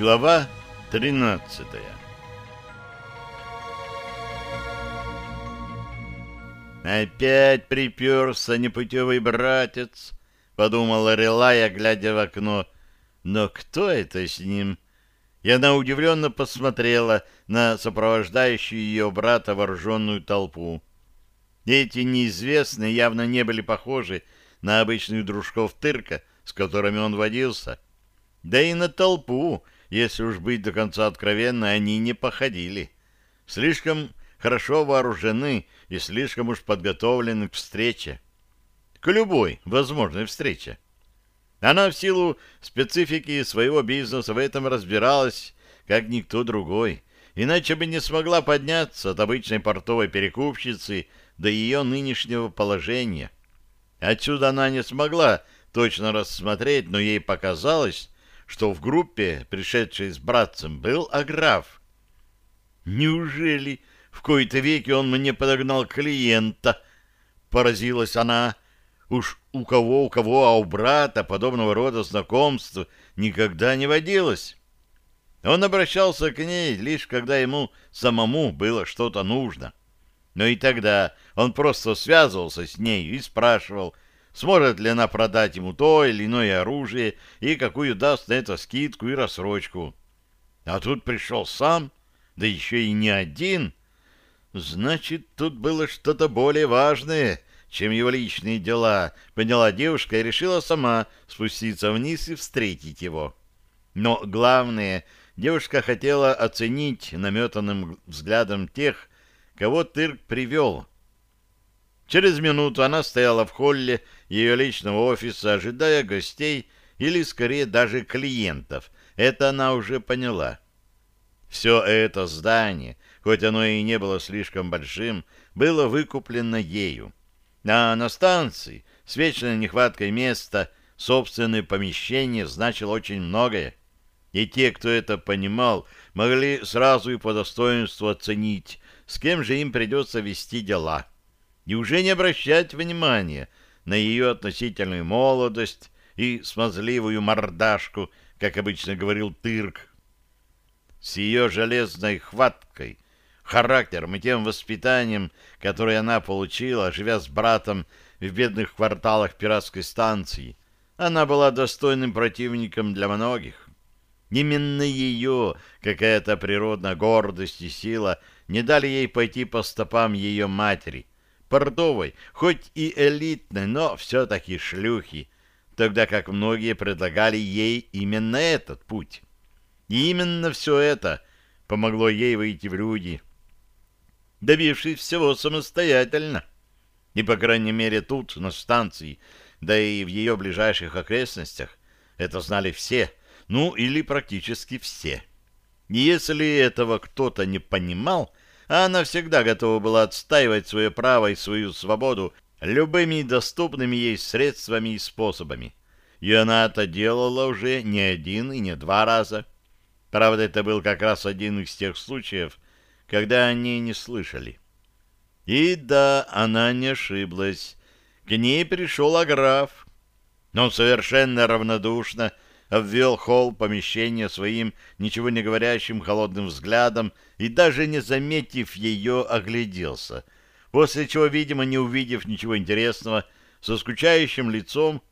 Глава 13 «Опять приперся непутевый братец», — подумала Релая, глядя в окно. «Но кто это с ним?» И она удивленно посмотрела на сопровождающую ее брата вооруженную толпу. Эти неизвестные явно не были похожи на обычных дружков Тырка, с которыми он водился. Да и на толпу, если уж быть до конца откровенной, они не походили. Слишком хорошо вооружены и слишком уж подготовлены к встрече. К любой возможной встрече. Она в силу специфики своего бизнеса в этом разбиралась, как никто другой, иначе бы не смогла подняться от обычной портовой перекупщицы до ее нынешнего положения. Отсюда она не смогла точно рассмотреть, но ей показалось, что в группе, пришедшей с братцем, был Аграф. «Неужели в кои-то веки он мне подогнал клиента?» — поразилась она. «Уж у кого, у кого, а у брата подобного рода знакомств никогда не водилось». Он обращался к ней лишь когда ему самому было что-то нужно. Но и тогда он просто связывался с ней и спрашивал, сможет ли она продать ему то или иное оружие и какую даст на это скидку и рассрочку. А тут пришел сам, да еще и не один. Значит, тут было что-то более важное, чем его личные дела, поняла девушка и решила сама спуститься вниз и встретить его. Но главное, девушка хотела оценить наметанным взглядом тех, кого Тырк привел. Через минуту она стояла в холле ее личного офиса, ожидая гостей или, скорее, даже клиентов. Это она уже поняла. Все это здание, хоть оно и не было слишком большим, было выкуплено ею. А на станции с вечной нехваткой места собственное помещение значило очень многое. И те, кто это понимал, могли сразу и по достоинству оценить, с кем же им придется вести дела. И уже не обращать внимания на ее относительную молодость и смазливую мордашку, как обычно говорил Тырк. С ее железной хваткой, характером и тем воспитанием, которое она получила, живя с братом в бедных кварталах пиратской станции, она была достойным противником для многих. Именно ее какая-то природная гордость и сила не дали ей пойти по стопам ее матери, портовой, хоть и элитной, но все-таки шлюхи, тогда как многие предлагали ей именно этот путь. И именно все это помогло ей выйти в люди, добившись всего самостоятельно. И, по крайней мере, тут, на станции, да и в ее ближайших окрестностях, это знали все, ну или практически все. И если этого кто-то не понимал, а она всегда готова была отстаивать свое право и свою свободу любыми доступными ей средствами и способами. И она это делала уже не один и не два раза. Правда, это был как раз один из тех случаев, когда они не слышали. И да, она не ошиблась. К ней пришел Аграф. Но совершенно равнодушно обвел холл помещения своим ничего не говорящим холодным взглядом и даже не заметив ее, огляделся, после чего, видимо, не увидев ничего интересного, со скучающим лицом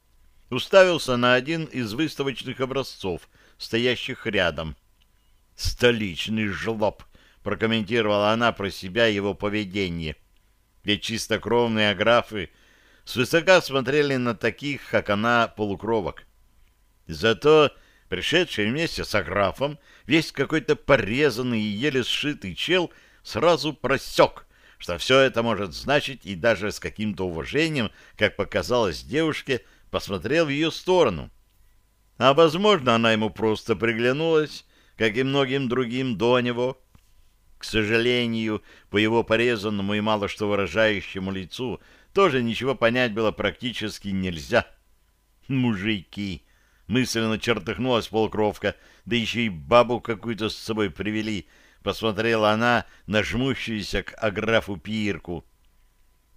уставился на один из выставочных образцов, стоящих рядом. «Столичный жлоб!» — прокомментировала она про себя его поведение. Ведь чистокровные аграфы свысока смотрели на таких, как она, полукровок. Зато пришедший вместе с Аграфом весь какой-то порезанный и еле сшитый чел сразу просек, что все это может значить, и даже с каким-то уважением, как показалось девушке, посмотрел в ее сторону. А, возможно, она ему просто приглянулась, как и многим другим до него. К сожалению, по его порезанному и мало что выражающему лицу тоже ничего понять было практически нельзя. Мужики! Мысленно чертыхнулась полкровка, да еще и бабу какую-то с собой привели. Посмотрела она на жмущуюся к аграфу пирку.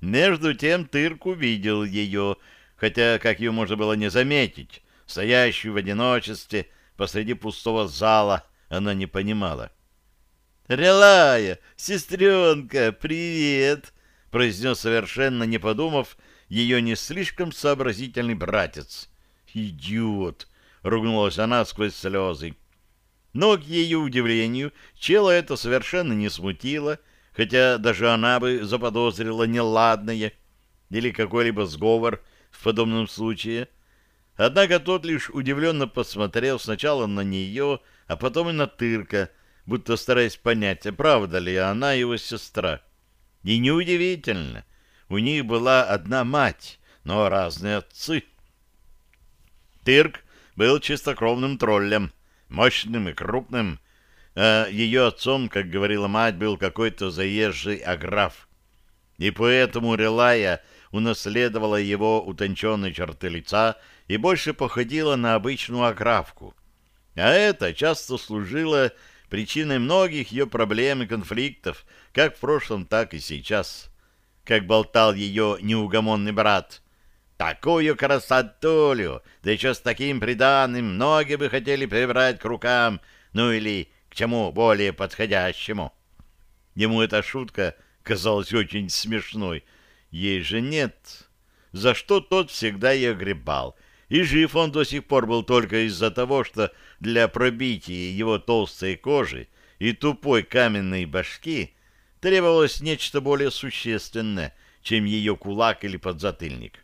Между тем Тырк увидел ее, хотя как ее можно было не заметить, стоящую в одиночестве посреди пустого зала, она не понимала. «Релая, сестренка, привет!» — произнес совершенно не подумав ее не слишком сообразительный братец. «Идиот!» — ругнулась она сквозь слезы. Но, к ее удивлению, чела это совершенно не смутило, хотя даже она бы заподозрила неладное или какой-либо сговор в подобном случае. Однако тот лишь удивленно посмотрел сначала на нее, а потом и на Тырка, будто стараясь понять, правда ли она его сестра. И неудивительно, у них была одна мать, но разные отцы. Тырк был чистокровным троллем, мощным и крупным, а ее отцом, как говорила мать, был какой-то заезжий аграф. И поэтому Релая унаследовала его утонченные черты лица и больше походила на обычную аграфку. А это часто служило причиной многих ее проблем и конфликтов, как в прошлом, так и сейчас. Как болтал ее неугомонный брат. Такую красотулю, да еще с таким приданным, многие бы хотели прибрать к рукам, ну или к чему более подходящему. Ему эта шутка казалась очень смешной. Ей же нет. За что тот всегда и огребал. И жив он до сих пор был только из-за того, что для пробития его толстой кожи и тупой каменной башки требовалось нечто более существенное, чем ее кулак или подзатыльник.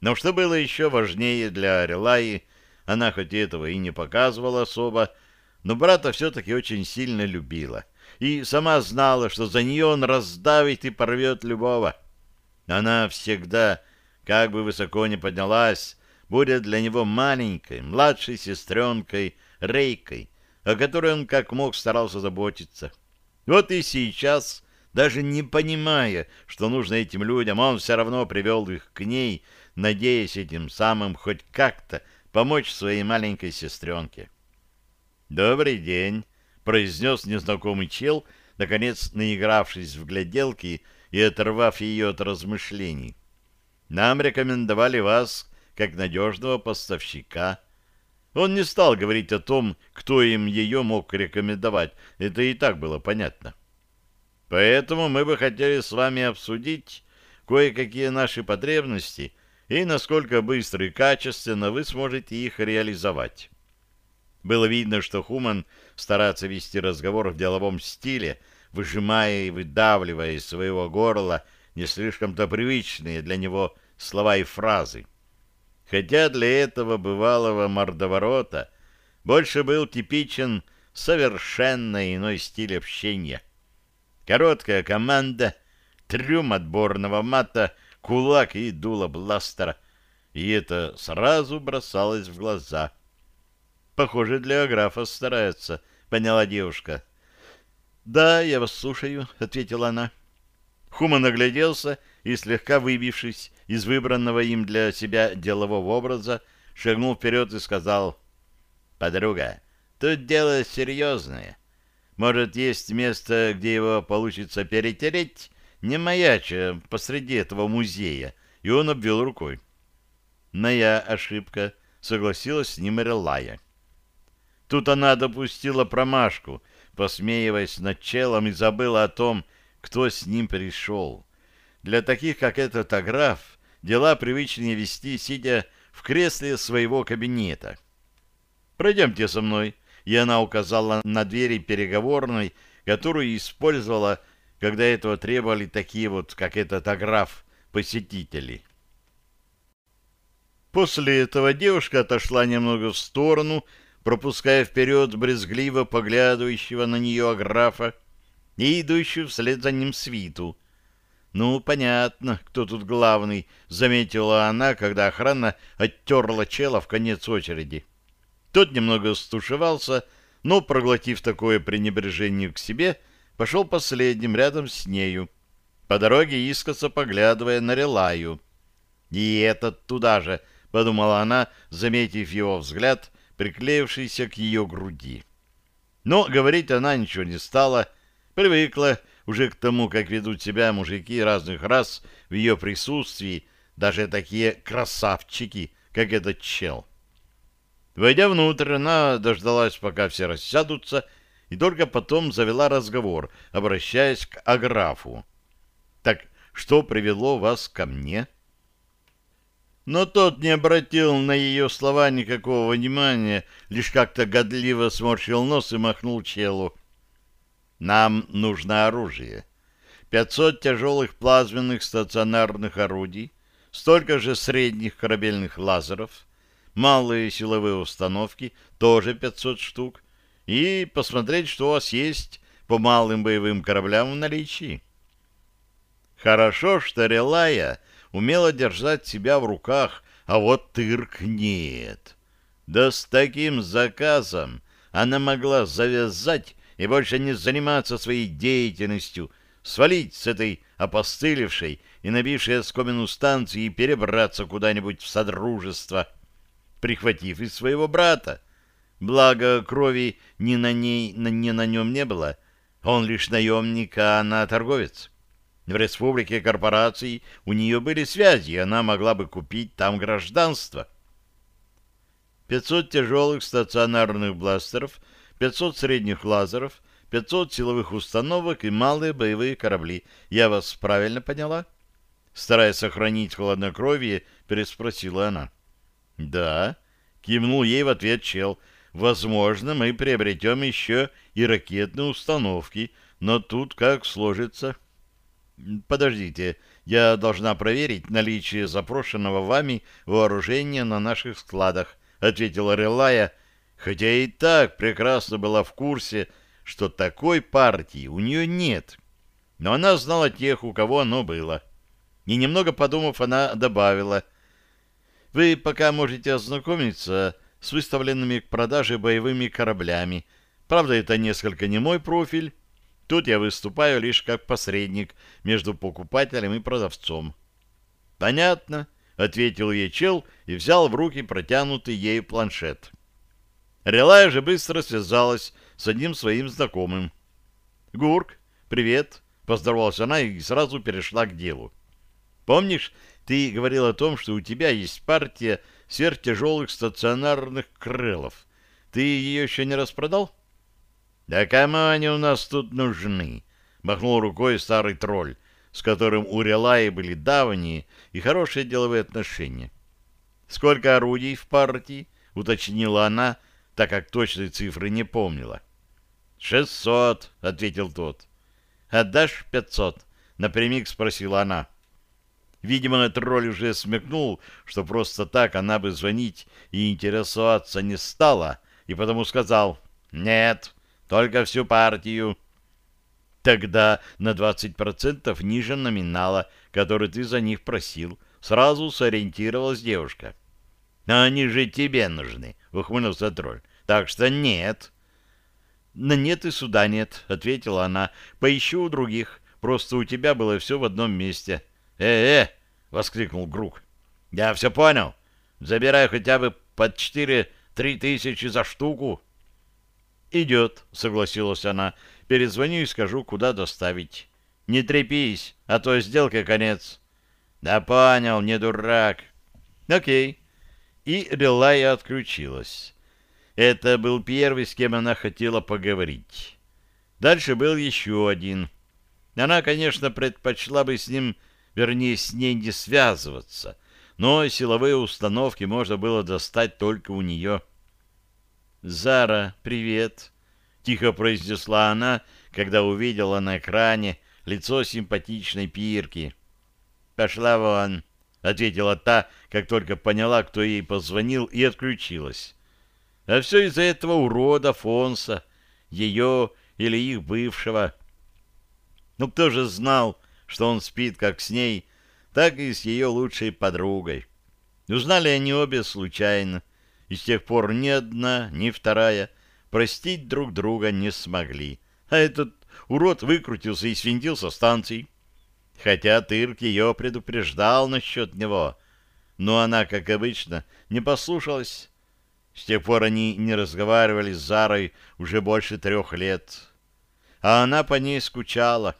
Но что было еще важнее для Релаи, она хоть этого и не показывала особо, но брата все-таки очень сильно любила и сама знала, что за нее он раздавит и порвет любого. Она всегда, как бы высоко ни поднялась, будет для него маленькой, младшей сестренкой, Рейкой, о которой он как мог старался заботиться. Вот и сейчас, даже не понимая, что нужно этим людям, он все равно привел их к ней, надеясь этим самым хоть как-то помочь своей маленькой сестренке. «Добрый день», — произнес незнакомый чел, наконец наигравшись в гляделки и оторвав ее от размышлений. «Нам рекомендовали вас как надежного поставщика». Он не стал говорить о том, кто им ее мог рекомендовать, это и так было понятно. Поэтому мы бы хотели с вами обсудить кое-какие наши потребности и насколько быстро и качественно вы сможете их реализовать. Было видно, что Хуман старается вести разговор в деловом стиле, выжимая и выдавливая из своего горла не слишком-то привычные для него слова и фразы. Хотя для этого бывалого мордоворота больше был типичен совершенно иной стиль общения. Короткая команда, трюм отборного мата, кулак и дуло бластера. И это сразу бросалось в глаза. Похоже, для графа старается, поняла девушка. «Да, я вас слушаю», — ответила она. Хуман огляделся и, слегка выбившись из выбранного им для себя делового образа, шагнул вперед и сказал, «Подруга, тут дело серьезное. Может, есть место, где его получится перетереть, не маяча посреди этого музея?» И он обвел рукой. «Моя ошибка», — согласилась с ним Релая. Тут она допустила промашку, посмеиваясь над челом, и забыла о том, кто с ним пришел. Для таких, как этот аграф, дела привычнее вести, сидя в кресле своего кабинета. «Пройдемте со мной», и она указала на двери переговорной, которую использовала, когда этого требовали такие вот, как этот аграф, посетители. После этого девушка отошла немного в сторону, пропуская вперед брезгливо поглядывающего на нее аграфа и идущую вслед за ним свиту — «Ну, понятно, кто тут главный», — заметила она, когда охрана оттерла чела в конец очереди. Тот немного стушевался, но, проглотив такое пренебрежение к себе, пошел последним рядом с нею, по дороге искоса поглядывая на Релаю. «И этот туда же», — подумала она, заметив его взгляд, приклеившийся к ее груди. Но говорить она ничего не стала, привыкла уже к тому, как ведут себя мужики разных рас в ее присутствии, даже такие красавчики, как этот чел. Войдя внутрь, она дождалась, пока все рассядутся, и только потом завела разговор, обращаясь к Аграфу. «Так что привело вас ко мне?» Но тот не обратил на ее слова никакого внимания, лишь как-то годливо сморщил нос и махнул челу. «Нам нужно оружие. Пятьсот тяжелых плазменных стационарных орудий, столько же средних корабельных лазеров, малые силовые установки, тоже 500 штук, и посмотреть, что у вас есть по малым боевым кораблям в наличии. Хорошо, что Релая умела держать себя в руках, а вот Тырк нет. Да с таким заказом она могла завязать и больше не заниматься своей деятельностью, свалить с этой опостылевшей и набившей оскомину станции и перебраться куда-нибудь в Содружество, прихватив из своего брата. Благо, крови ни на ней, ни на нем не было. Он лишь наемник, а она торговец. В республике корпораций у нее были связи, и она могла бы купить там гражданство. 500 тяжелых стационарных бластеров, 500 средних лазеров, 500 силовых установок и малые боевые корабли. Я вас правильно поняла? Стараясь сохранить хладнокровие, переспросила она. «Да», — кивнул ей в ответ чел, — «возможно, мы приобретем еще и ракетные установки, но тут как сложится». «Подождите, я должна проверить наличие запрошенного вами вооружения на наших складах», — ответила Релая, хотя и так прекрасно была в курсе, что такой партии у нее нет. Но она знала тех, у кого оно было. И немного подумав, она добавила, «Вы пока можете ознакомиться с выставленными к продаже боевыми кораблями. Правда, это несколько не мой профиль, Тут я выступаю лишь как посредник между покупателем и продавцом. «Понятно», — ответил ей чел и взял в руки протянутый ею планшет. Релая же быстро связалась с одним своим знакомым. «Гурк, привет», — поздоровалась она и сразу перешла к делу. «Помнишь, ты говорил о том, что у тебя есть партия сверхтяжелых стационарных крылов? Ты ее еще не распродал?» «Да кому они у нас тут нужны?» — махнул рукой старый тролль, с которым у Релаи были давние и хорошие деловые отношения. «Сколько орудий в партии?» — уточнила она, так как точной цифры не помнила. «Шестьсот», — ответил тот. «Отдашь пятьсот?» — напрямик спросила она. Видимо, тролль уже смекнул, что просто так она бы звонить и интересоваться не стала, и потому сказал «Нет, только всю партию. Тогда на 20% ниже номинала, который ты за них просил. Сразу сориентировалась девушка. «А они же тебе нужны», — ухмыльнулся тролль. «Так что нет». «На нет и суда нет», — ответила она. «Поищу у других. Просто у тебя было все в одном месте». «Э-э!» — воскликнул Грук. «Я все понял. Забирай хотя бы под четыре-три тысячи за штуку». «Идет», — согласилась она. «Перезвоню и скажу, куда доставить». «Не трепись, а то сделка конец». «Да понял, не дурак». «Окей». И Релая отключилась. Это был первый, с кем она хотела поговорить. Дальше был еще один. Она, конечно, предпочла бы с ним, вернее, с ней не связываться, но силовые установки можно было достать только у нее. «Зара, привет!» — тихо произнесла она, когда увидела на экране лицо симпатичной пирки. «Пошла вон!» — ответила та, как только поняла, кто ей позвонил, и отключилась. А все из-за этого урода Фонса, ее или их бывшего. Ну кто же знал, что он спит как с ней, так и с ее лучшей подругой. Узнали они обе случайно, и с тех пор ни одна, ни вторая простить друг друга не смогли. А этот урод выкрутился и свинтил со станций. Хотя Тырк ее предупреждал насчет него. Но она, как обычно, не послушалась. С тех пор они не разговаривали с Зарой уже больше трех лет. А она по ней скучала.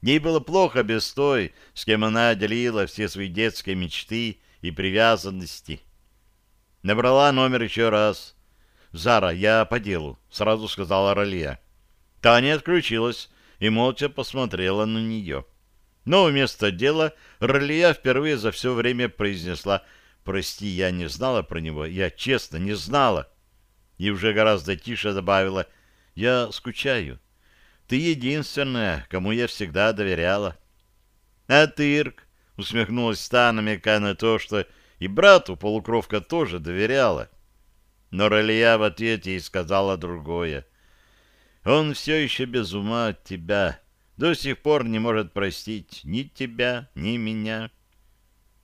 Ей было плохо без той, с кем она делила все свои детские мечты и привязанности. Набрала номер еще раз. «Зара, я по делу», — сразу сказала Ролия. Таня отключилась и молча посмотрела на нее. Но вместо дела Ролия впервые за все время произнесла «Прости, я не знала про него, я честно не знала». И уже гораздо тише добавила «Я скучаю. Ты единственная, кому я всегда доверяла». «А ты, Ирк?» — усмехнулась та, намекая на то, что и брату полукровка тоже доверяла. Но Ролия в ответе ей сказала другое. «Он все еще без ума от тебя» до сих пор не может простить ни тебя, ни меня.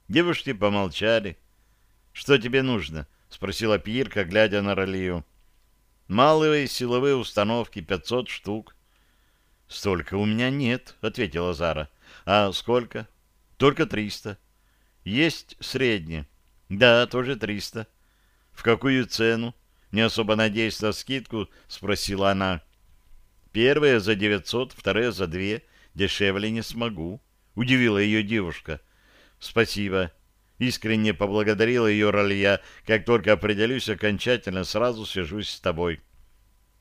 Девушки помолчали. — Что тебе нужно? — спросила Пирка, глядя на Ролию. — Малые силовые установки, пятьсот штук. — Столько у меня нет, — ответила Зара. — А сколько? — Только триста. — Есть средние. — Да, тоже триста. — В какую цену? Не особо надеясь на скидку, спросила она. — Первые за девятьсот, вторые за две. Дешевле не смогу. Удивила ее девушка. Спасибо. Искренне поблагодарила ее Ралья. Как только определюсь окончательно, сразу свяжусь с тобой.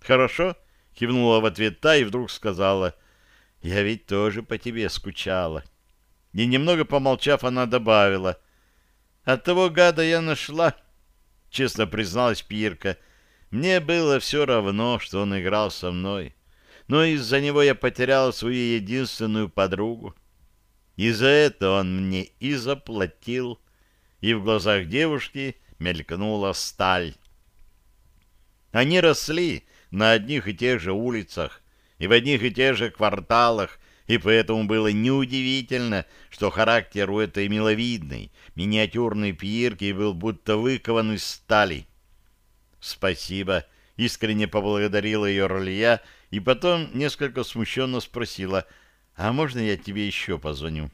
Хорошо? Кивнула в ответ та и вдруг сказала. Я ведь тоже по тебе скучала. И немного помолчав, она добавила. От того гада я нашла. Честно призналась Пирка. Мне было все равно, что он играл со мной но из-за него я потерял свою единственную подругу. И за это он мне и заплатил. И в глазах девушки мелькнула сталь. Они росли на одних и тех же улицах и в одних и тех же кварталах, и поэтому было неудивительно, что характер у этой миловидной, миниатюрной пьерки был будто выкован из стали. «Спасибо», — искренне поблагодарила ее Ролия и потом несколько смущенно спросила, «А можно я тебе еще позвоню?»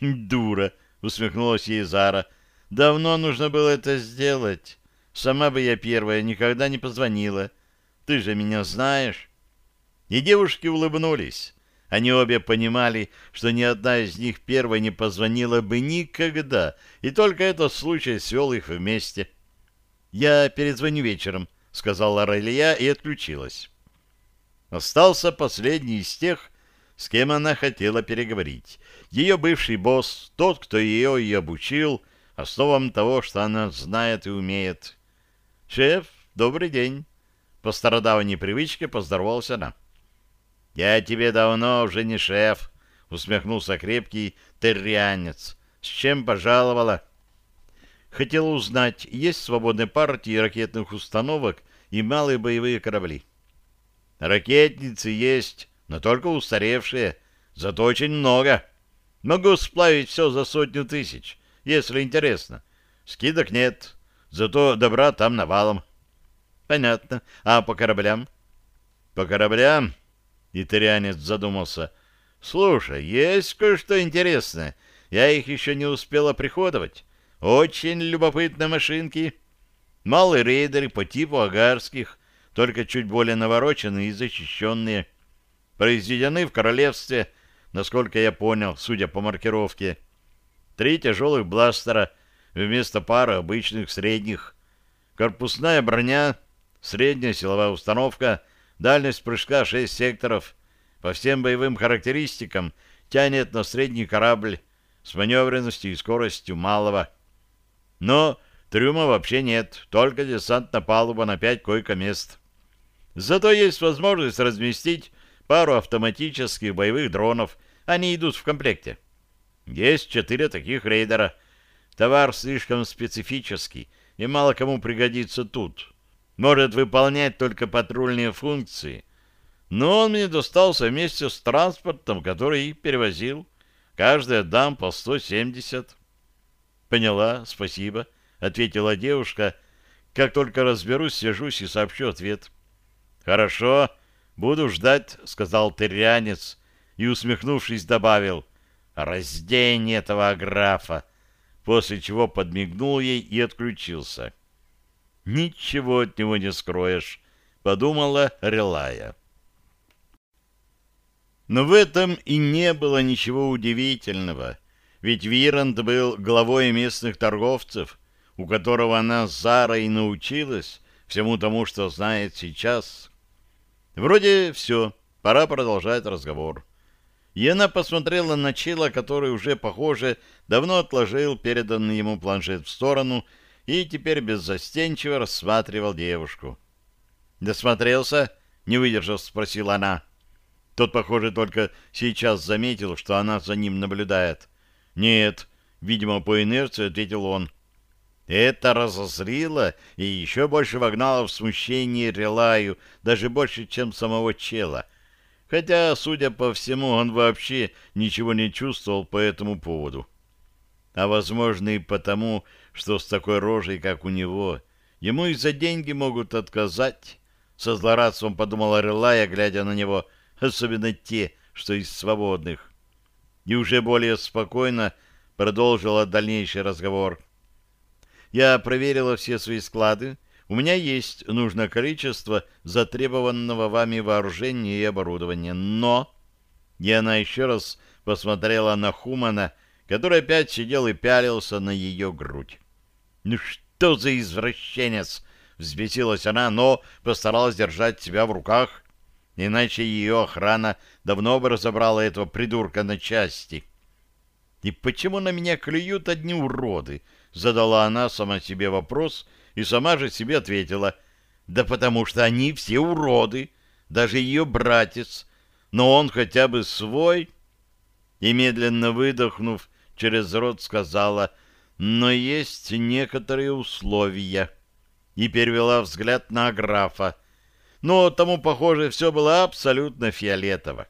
«Дура!» — усмехнулась ей Зара. «Давно нужно было это сделать. Сама бы я первая никогда не позвонила. Ты же меня знаешь». И девушки улыбнулись. Они обе понимали, что ни одна из них первой не позвонила бы никогда, и только этот случай свел их вместе. «Я перезвоню вечером», — сказала Райлия и отключилась. Остался последний из тех, с кем она хотела переговорить. Ее бывший босс, тот, кто ее и обучил, основам того, что она знает и умеет. «Шеф, добрый день!» По стародавней привычке поздоровался она. «Я тебе давно уже не шеф», — усмехнулся крепкий террианец. «С чем пожаловала?» Хотела узнать, есть свободные партии ракетных установок и малые боевые корабли. Ракетницы есть, но только устаревшие, зато очень много. Могу сплавить все за сотню тысяч, если интересно. Скидок нет, зато добра там навалом. Понятно. А по кораблям? По кораблям? Итарианец задумался. Слушай, есть кое-что интересное. Я их еще не успела приходовать. Очень любопытные машинки. Малые рейдеры по типу агарских только чуть более навороченные и защищенные. Произведены в королевстве, насколько я понял, судя по маркировке. Три тяжелых бластера вместо пары обычных средних. Корпусная броня, средняя силовая установка, дальность прыжка 6 секторов. По всем боевым характеристикам тянет на средний корабль с маневренностью и скоростью малого. Но трюма вообще нет, только десант на палубу на 5 койко-мест. Зато есть возможность разместить пару автоматических боевых дронов. Они идут в комплекте. Есть четыре таких рейдера. Товар слишком специфический и мало кому пригодится тут. Может выполнять только патрульные функции. Но он мне достался вместе с транспортом, который их перевозил. Каждый отдам по 170. Поняла, спасибо, ответила девушка. Как только разберусь, свяжусь и сообщу ответ. «Хорошо, буду ждать», — сказал тырянец и, усмехнувшись, добавил «Раздень этого графа», после чего подмигнул ей и отключился. «Ничего от него не скроешь», — подумала Релая. Но в этом и не было ничего удивительного, ведь Вирант был главой местных торговцев, у которого она с Зарой научилась всему тому, что знает сейчас. Вроде все, пора продолжать разговор. И она посмотрела на Чила, который уже, похоже, давно отложил переданный ему планшет в сторону и теперь беззастенчиво рассматривал девушку. «Досмотрелся?» — не выдержав, спросила она. Тот, похоже, только сейчас заметил, что она за ним наблюдает. «Нет», — видимо, по инерции ответил он. Это разозлило и еще больше вогнало в смущение Релаю, даже больше, чем самого чела. Хотя, судя по всему, он вообще ничего не чувствовал по этому поводу. А, возможно, и потому, что с такой рожей, как у него, ему и за деньги могут отказать. Со злорадством подумала Релая, глядя на него, особенно те, что из свободных. И уже более спокойно продолжила дальнейший разговор. — я проверила все свои склады. У меня есть нужное количество затребованного вами вооружения и оборудования. Но... И она еще раз посмотрела на Хумана, который опять сидел и пялился на ее грудь. «Ну что за извращенец!» — взбесилась она, но постаралась держать себя в руках, иначе ее охрана давно бы разобрала этого придурка на части. «И почему на меня клюют одни уроды?» Задала она сама себе вопрос и сама же себе ответила. Да потому что они все уроды, даже ее братец. Но он хотя бы свой. И медленно выдохнув, через рот сказала, но есть некоторые условия. И перевела взгляд на графа. Но тому, похоже, все было абсолютно фиолетово.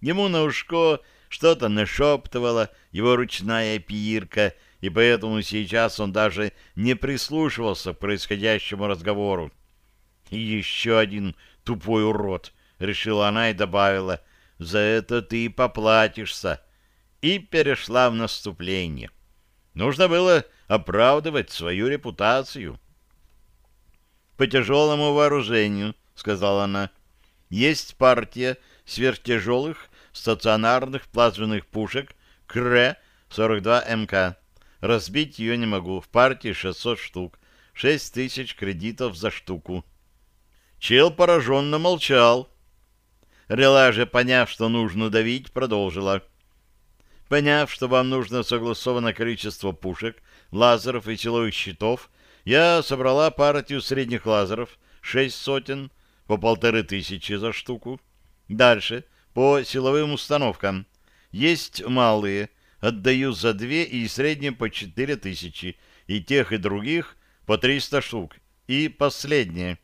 Ему на ушко что-то нашептывала его ручная пирка — и поэтому сейчас он даже не прислушивался к происходящему разговору. «И еще один тупой урод», — решила она и добавила, — «за это ты поплатишься». И перешла в наступление. Нужно было оправдывать свою репутацию. «По тяжелому вооружению», — сказала она, — «есть партия сверхтяжелых стационарных плазменных пушек КРЭ-42МК. Разбить ее не могу. В партии 600 штук. 6 тысяч кредитов за штуку. Чел пораженно молчал. Рела же, поняв, что нужно давить, продолжила. Поняв, что вам нужно согласованное количество пушек, лазеров и силовых щитов, я собрала партию средних лазеров, шесть сотен, по полторы тысячи за штуку. Дальше, по силовым установкам. Есть малые, отдаю за две и среднем по четыре тысячи, и тех, и других по триста штук. И последнее.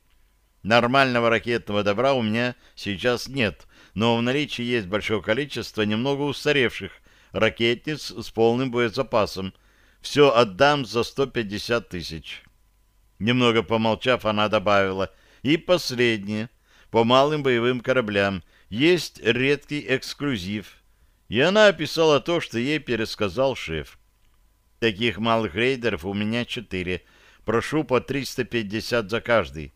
Нормального ракетного добра у меня сейчас нет, но в наличии есть большое количество немного устаревших ракетниц с полным боезапасом. Все отдам за 150 тысяч. Немного помолчав, она добавила. И последнее. По малым боевым кораблям есть редкий эксклюзив — и она описала то, что ей пересказал шеф. Таких малых рейдеров у меня четыре. Прошу по 350 за каждый.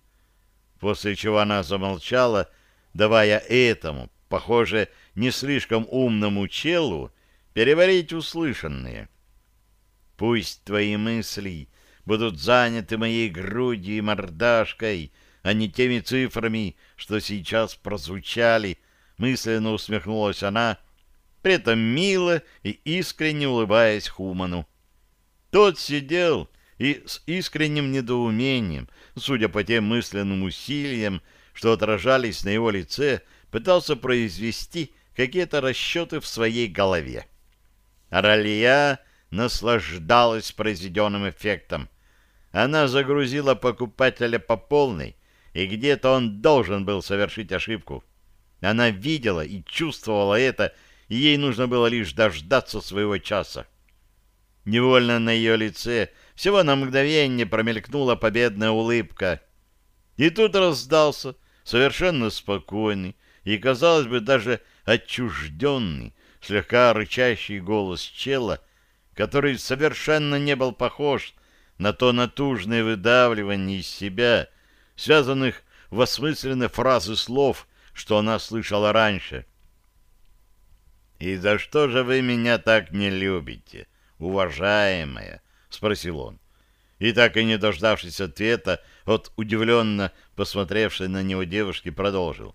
После чего она замолчала, давая этому, похоже, не слишком умному челу переварить услышанное. Пусть твои мысли будут заняты моей грудью и мордашкой, а не теми цифрами, что сейчас прозвучали, мысленно усмехнулась она, при этом мило и искренне улыбаясь Хуману. Тот сидел и с искренним недоумением, судя по тем мысленным усилиям, что отражались на его лице, пытался произвести какие-то расчеты в своей голове. Ралия наслаждалась произведенным эффектом. Она загрузила покупателя по полной, и где-то он должен был совершить ошибку. Она видела и чувствовала это, и ей нужно было лишь дождаться своего часа. Невольно на ее лице всего на мгновение промелькнула победная улыбка. И тут раздался совершенно спокойный и, казалось бы, даже отчужденный, слегка рычащий голос чела, который совершенно не был похож на то натужное выдавливание из себя, связанных в осмысленные фразы слов, что она слышала раньше — «И за что же вы меня так не любите, уважаемая?» — спросил он. И так и не дождавшись ответа от удивленно посмотревшей на него девушки, продолжил.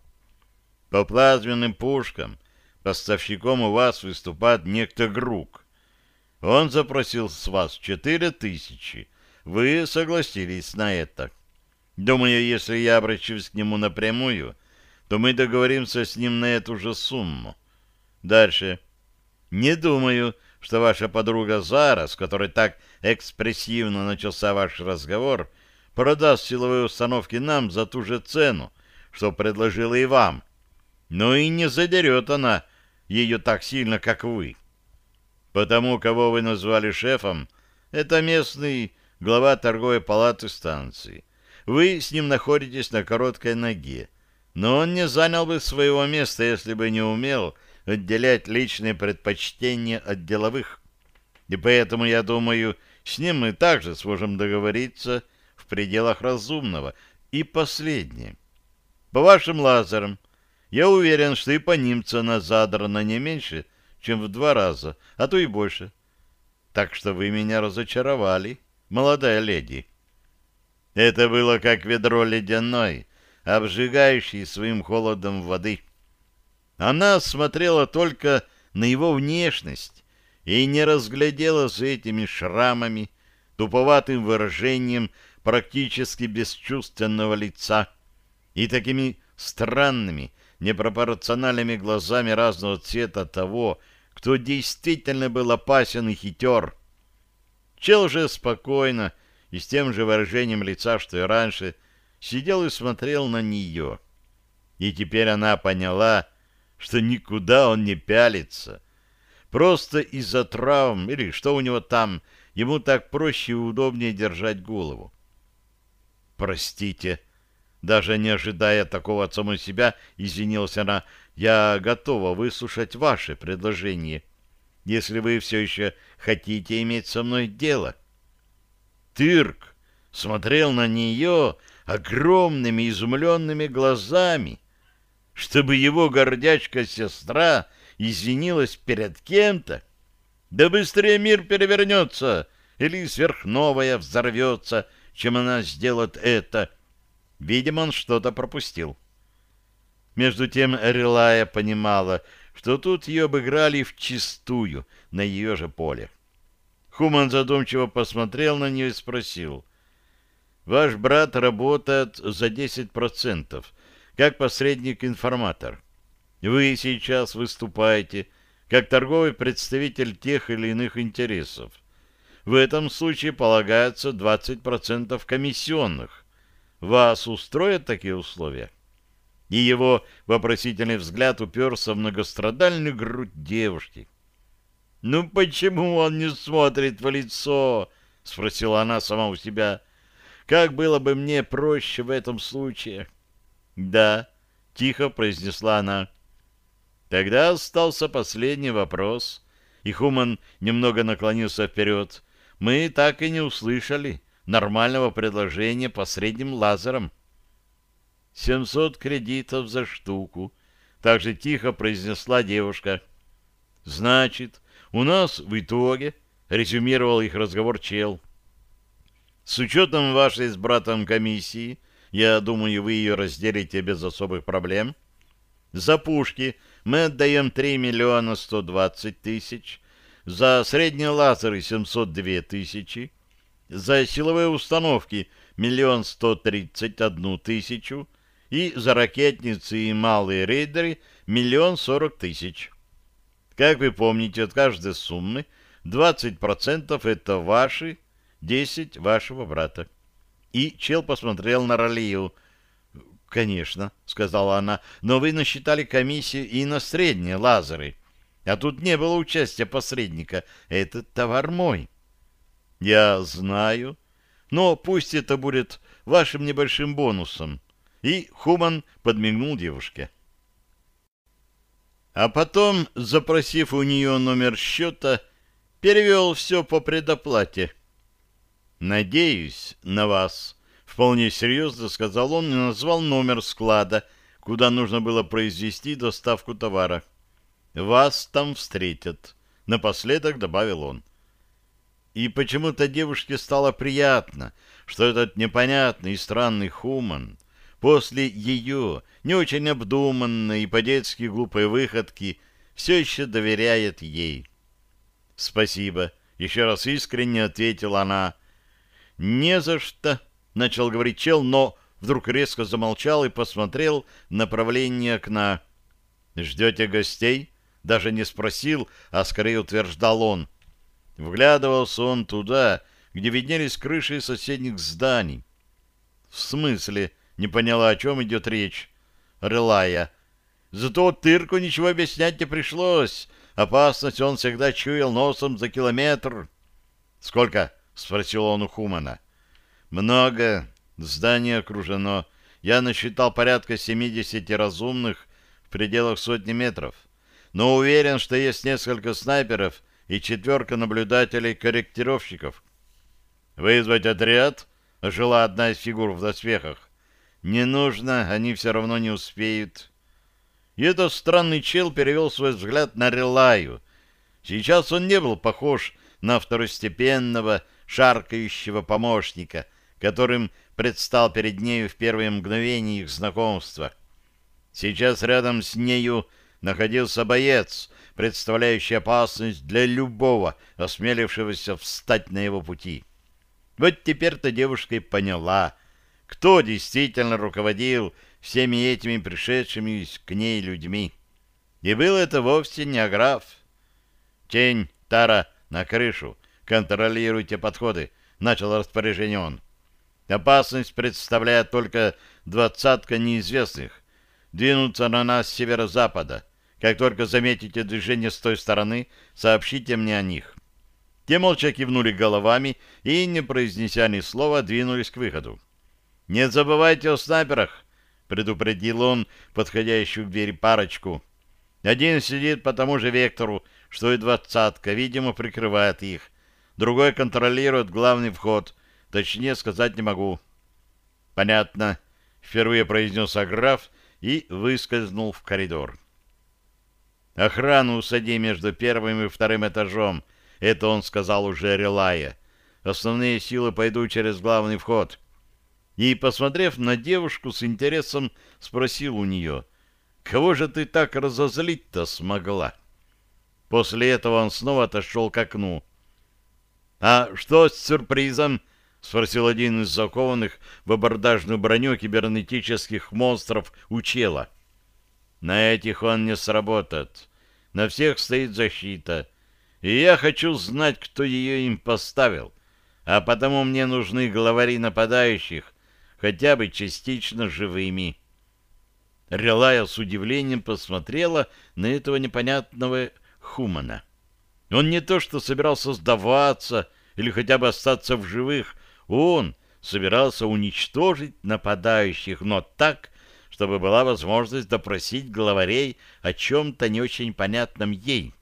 По плазменным пушкам поставщиком у вас выступает некто Грук. Он запросил с вас четыре тысячи. Вы согласились на это. Думаю, если я обращусь к нему напрямую, то мы договоримся с ним на эту же сумму. Дальше. Не думаю, что ваша подруга Зара, с которой так экспрессивно начался ваш разговор, продаст силовые установки нам за ту же цену, что предложила и вам. Но и не задерет она ее так сильно, как вы. Потому, кого вы назвали шефом, это местный глава торговой палаты станции. Вы с ним находитесь на короткой ноге, но он не занял бы своего места, если бы не умел отделять личные предпочтения от деловых. И поэтому, я думаю, с ним мы также сможем договориться в пределах разумного. И последнее. По вашим лазерам, я уверен, что и по ним цена задрана не меньше, чем в два раза, а то и больше. Так что вы меня разочаровали, молодая леди. Это было как ведро ледяной, обжигающий своим холодом воды. Она смотрела только на его внешность и не разглядела за этими шрамами, туповатым выражением практически бесчувственного лица и такими странными, непропорциональными глазами разного цвета того, кто действительно был опасен и хитер. Чел же спокойно и с тем же выражением лица, что и раньше, сидел и смотрел на нее. И теперь она поняла, что никуда он не пялится. Просто из-за травм или что у него там, ему так проще и удобнее держать голову. «Простите», даже не ожидая такого от самой себя, извинилась она, «я готова выслушать ваше предложение, если вы все еще хотите иметь со мной дело». Тырк смотрел на нее огромными изумленными глазами, чтобы его гордячка-сестра извинилась перед кем-то? Да быстрее мир перевернется, или сверхновая взорвется, чем она сделает это. Видимо, он что-то пропустил. Между тем Релая понимала, что тут ее обыграли вчистую на ее же поле. Хуман задумчиво посмотрел на нее и спросил. «Ваш брат работает за 10%, как посредник-информатор. Вы сейчас выступаете как торговый представитель тех или иных интересов. В этом случае полагается 20% комиссионных. Вас устроят такие условия? И его вопросительный взгляд уперся в многострадальную грудь девушки. «Ну почему он не смотрит в лицо?» — спросила она сама у себя. «Как было бы мне проще в этом случае?» «Да», — тихо произнесла она. Тогда остался последний вопрос, и Хуман немного наклонился вперед. Мы так и не услышали нормального предложения по средним лазерам. «Семьсот кредитов за штуку», — так же тихо произнесла девушка. «Значит, у нас в итоге», — резюмировал их разговор чел, — «с учетом вашей с братом комиссии, — я думаю, вы ее разделите без особых проблем. За пушки мы отдаем 3 миллиона 120 тысяч, за средние лазеры 702 тысячи, за силовые установки миллион сто тридцать одну тысячу и за ракетницы и малые рейдеры миллион сорок тысяч. Как вы помните, от каждой суммы 20% это ваши, 10 вашего брата. И чел посмотрел на Ралию. «Конечно», — сказала она, — «но вы насчитали комиссию и на средние лазеры. А тут не было участия посредника. Этот товар мой». «Я знаю, но пусть это будет вашим небольшим бонусом». И Хуман подмигнул девушке. А потом, запросив у нее номер счета, перевел все по предоплате. «Надеюсь на вас», — вполне серьезно сказал он и назвал номер склада, куда нужно было произвести доставку товара. «Вас там встретят», — напоследок добавил он. И почему-то девушке стало приятно, что этот непонятный и странный Хуман после ее не очень обдуманной и по-детски глупой выходки все еще доверяет ей. «Спасибо», — еще раз искренне ответила она. «Не за что», — начал говорить чел, но вдруг резко замолчал и посмотрел в направление окна. «Ждете гостей?» — даже не спросил, а скорее утверждал он. Вглядывался он туда, где виднелись крыши соседних зданий. «В смысле?» — не поняла, о чем идет речь. Рылая. Зато Тырку ничего объяснять не пришлось. Опасность он всегда чуял носом за километр. «Сколько?» — спросил он у Хумана. «Много. Здание окружено. Я насчитал порядка семидесяти разумных в пределах сотни метров. Но уверен, что есть несколько снайперов и четверка наблюдателей-корректировщиков. «Вызвать отряд?» — жила одна из фигур в доспехах. «Не нужно, они все равно не успеют». И этот странный чел перевел свой взгляд на Релаю. Сейчас он не был похож на второстепенного, шаркающего помощника, которым предстал перед нею в первые мгновения их знакомства. Сейчас рядом с нею находился боец, представляющий опасность для любого, осмелившегося встать на его пути. Вот теперь-то девушка и поняла, кто действительно руководил всеми этими пришедшими к ней людьми. И был это вовсе не Аграф. «Тень, Тара, на крышу, контролируйте подходы», — начал распоряжение он. «Опасность представляет только двадцатка неизвестных. Двинуться на нас с северо-запада. Как только заметите движение с той стороны, сообщите мне о них». Те молча кивнули головами и, не произнеся ни слова, двинулись к выходу. «Не забывайте о снайперах», — предупредил он подходящую к двери парочку. «Один сидит по тому же вектору, что и двадцатка, видимо, прикрывает их. Другой контролирует главный вход. Точнее сказать не могу». «Понятно», — впервые произнес Аграф и выскользнул в коридор. Охрану усади между первым и вторым этажом. Это он сказал уже Релая. Основные силы пойдут через главный вход. И, посмотрев на девушку, с интересом спросил у нее, «Кого же ты так разозлить-то смогла?» После этого он снова отошел к окну. «А что с сюрпризом?» — спросил один из закованных в абордажную броню кибернетических монстров у чела. На этих он не сработает. На всех стоит защита. И я хочу знать, кто ее им поставил. А потому мне нужны главари нападающих, хотя бы частично живыми. Релая с удивлением посмотрела на этого непонятного Хумана. Он не то что собирался сдаваться или хотя бы остаться в живых, он собирался уничтожить нападающих, но так, чтобы была возможность допросить главарей о чем-то не очень понятном ей.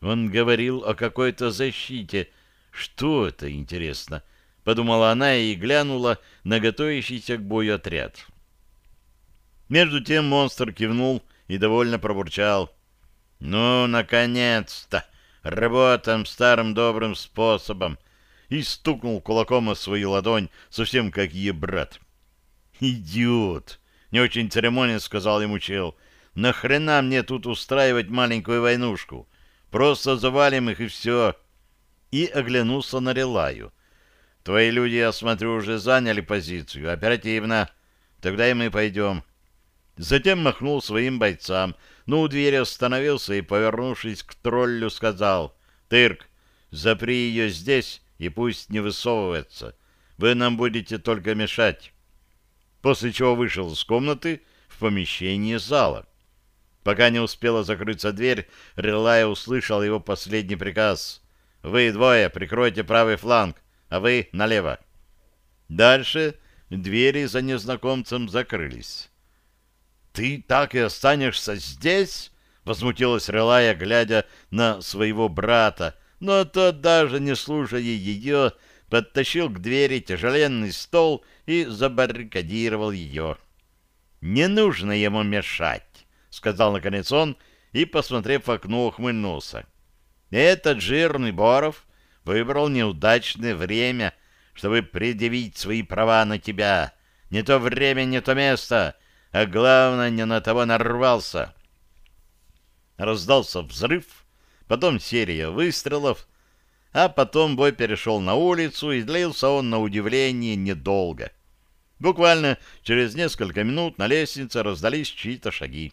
Он говорил о какой-то защите. Что это, интересно? Подумала она и глянула на готовящийся к бою отряд. Между тем монстр кивнул и довольно пробурчал. «Ну, наконец-то! Работаем старым добрым способом!» И стукнул кулаком о свою ладонь, совсем как ее брат. «Идиот!» Не очень церемонно сказал ему чел. Нахрена мне тут устраивать маленькую войнушку? Просто завалим их и все. И оглянулся на Релаю. Твои люди, я смотрю, уже заняли позицию. Оперативно. Тогда и мы пойдем. Затем махнул своим бойцам, но у двери остановился и, повернувшись к троллю, сказал, «Тырк, запри ее здесь и пусть не высовывается. Вы нам будете только мешать» после чего вышел из комнаты в помещение зала. Пока не успела закрыться дверь, Релая услышал его последний приказ. «Вы двое прикройте правый фланг, а вы налево». Дальше двери за незнакомцем закрылись. «Ты так и останешься здесь?» — возмутилась Релая, глядя на своего брата, но тот, даже не слушая ее, подтащил к двери тяжеленный стол и забаррикадировал ее. «Не нужно ему мешать», — сказал наконец он и, посмотрев в окно, ухмыльнулся. «Этот жирный Боров выбрал неудачное время, чтобы предъявить свои права на тебя. Не то время, не то место, а главное, не на того нарвался. Раздался взрыв, потом серия выстрелов, а потом бой перешел на улицу, и длился он, на удивление, недолго. Буквально через несколько минут на лестнице раздались чьи-то шаги.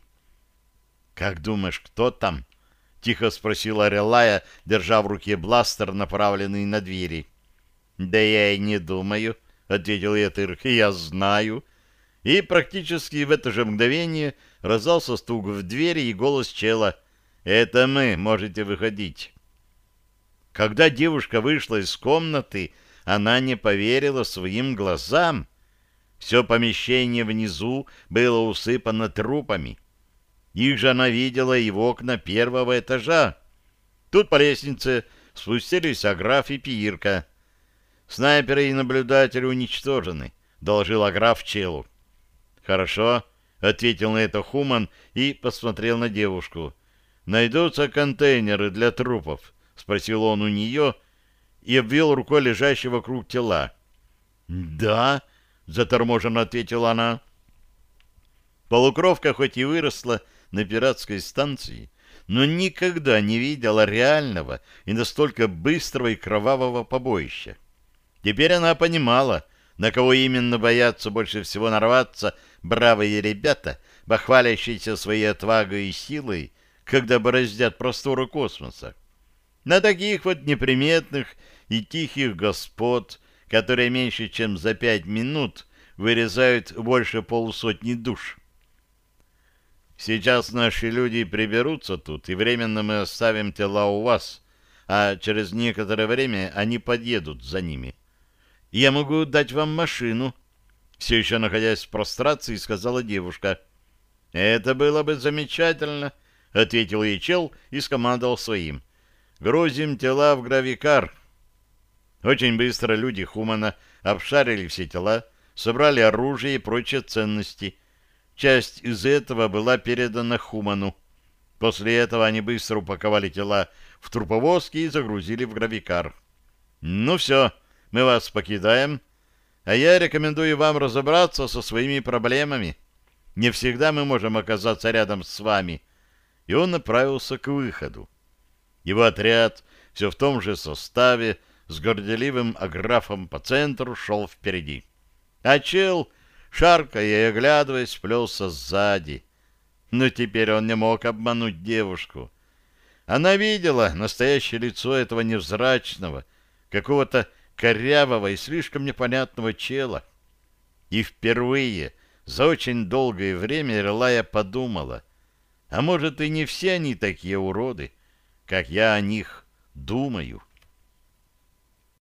«Как думаешь, кто там?» — тихо спросила Релая, держа в руке бластер, направленный на двери. «Да я и не думаю», — ответил Этыр, — «я знаю». И практически в это же мгновение раздался стук в двери и голос чела. «Это мы, можете выходить». Когда девушка вышла из комнаты, она не поверила своим глазам. Все помещение внизу было усыпано трупами. Их же она видела и в окна первого этажа. Тут по лестнице спустились Аграф и Пиирка. «Снайперы и наблюдатели уничтожены», — доложил Аграф Челу. «Хорошо», — ответил на это Хуман и посмотрел на девушку. «Найдутся контейнеры для трупов». — спросил он у нее и обвел рукой лежащие вокруг тела. «Да», — заторможенно ответила она. Полукровка хоть и выросла на пиратской станции, но никогда не видела реального и настолько быстрого и кровавого побоища. Теперь она понимала, на кого именно боятся больше всего нарваться бравые ребята, бахвалящиеся своей отвагой и силой, когда бороздят просторы космоса. На таких вот неприметных и тихих господ, которые меньше чем за пять минут вырезают больше полусотни душ. Сейчас наши люди приберутся тут, и временно мы оставим тела у вас, а через некоторое время они подъедут за ними. Я могу дать вам машину, все еще находясь в прострации, сказала девушка. Это было бы замечательно, ответил ей чел и скомандовал своим. Грузим тела в гравикар. Очень быстро люди Хумана обшарили все тела, собрали оружие и прочие ценности. Часть из этого была передана Хуману. После этого они быстро упаковали тела в труповозки и загрузили в гравикар. «Ну все, мы вас покидаем, а я рекомендую вам разобраться со своими проблемами. Не всегда мы можем оказаться рядом с вами». И он направился к выходу. Его отряд все в том же составе с горделивым аграфом по центру шел впереди. А чел, шаркая и оглядываясь, плелся сзади. Но теперь он не мог обмануть девушку. Она видела настоящее лицо этого невзрачного, какого-то корявого и слишком непонятного чела. И впервые за очень долгое время Ирлая подумала, а может и не все они такие уроды, как я о них думаю.